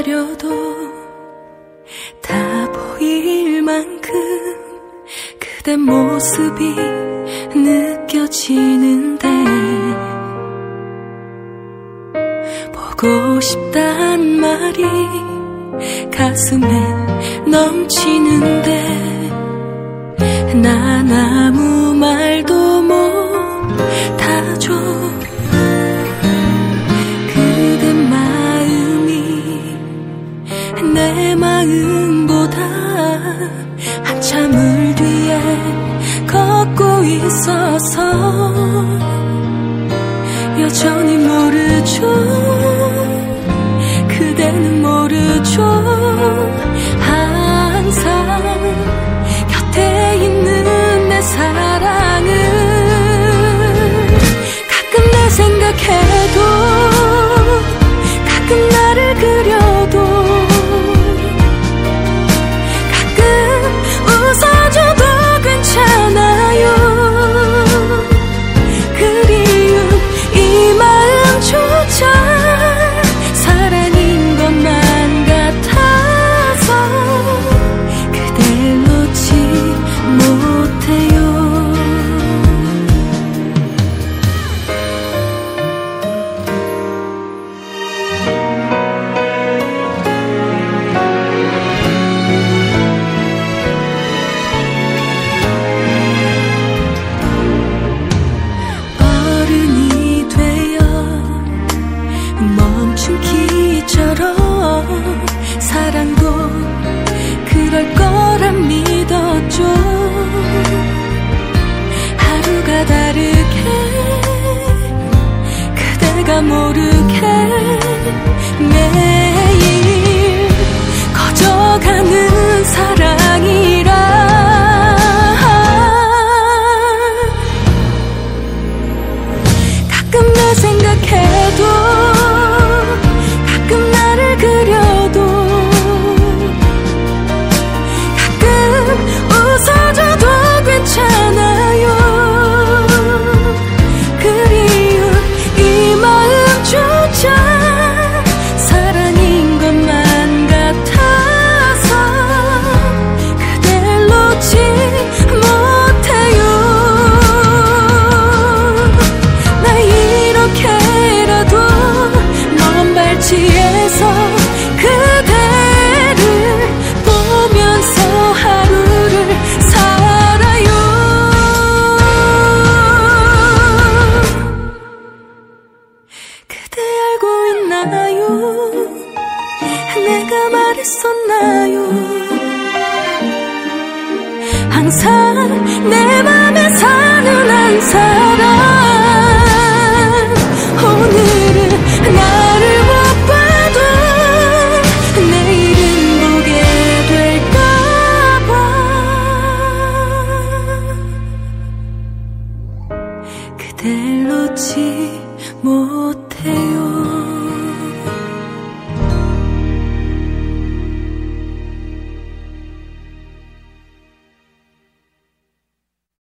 기다려도 다 보일 만큼 그대 모습이 느껴지는데 보고 싶단 말이 가슴에 넘치는데 나 아무 마음보다 한참을 뒤에 걷고 있어서 여전히 모르죠. 그대는 모르죠 믿었죠 하루가 다르게 그대가 모르게 매 내가 말했었나요? 항상 내 맘에 사는 한 사람. 오늘은 나를 못 봐도 내일은 보게 될까봐. 그댈 놓지 못해요